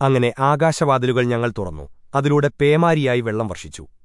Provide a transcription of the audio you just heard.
അങ്ങനെ ആകാശവാതിലുകൾ ഞങ്ങൾ തുറന്നു. അതിലൂടെ പേമാരിയായി വെള്ളം വർഷിച്ചു.